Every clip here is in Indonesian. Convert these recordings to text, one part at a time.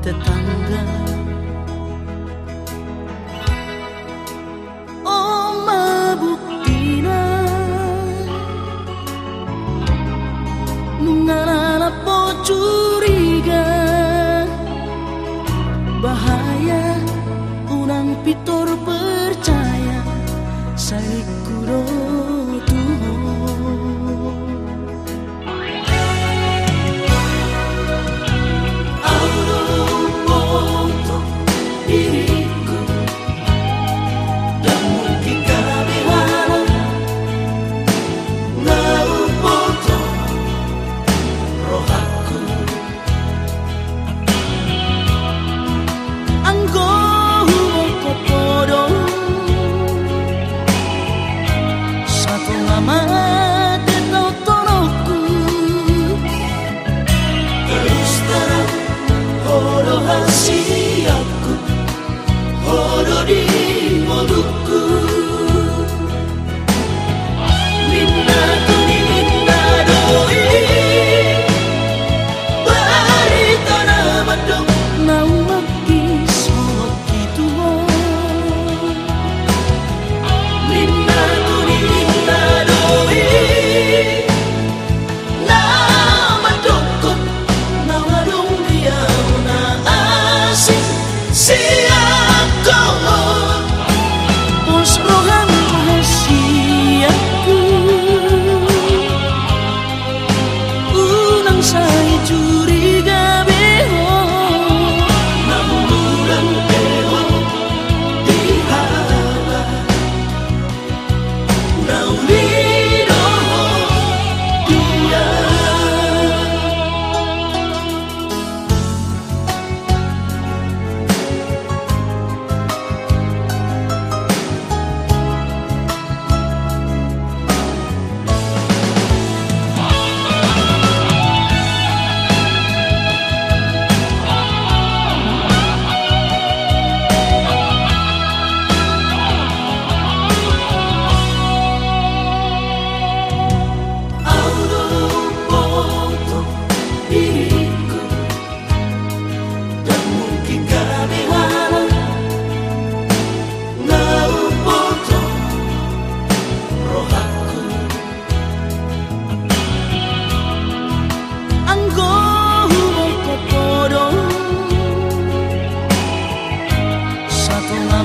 tetangga. Oh mabuktina Nungalala po curiga. Bahaya unang pitor percaya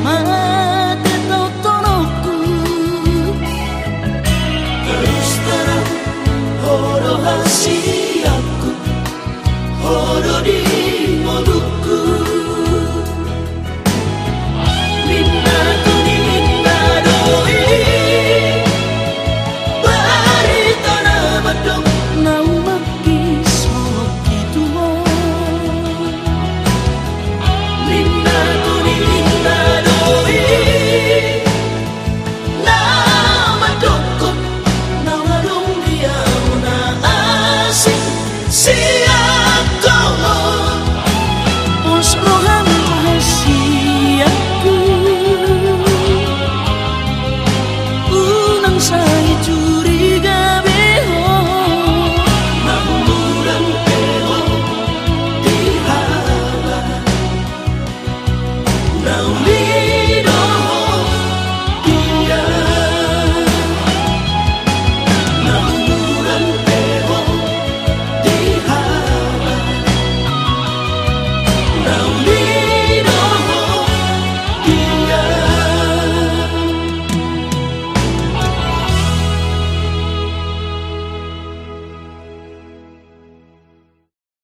mate tautonokku Terus terang horo hasiaku Horo diri See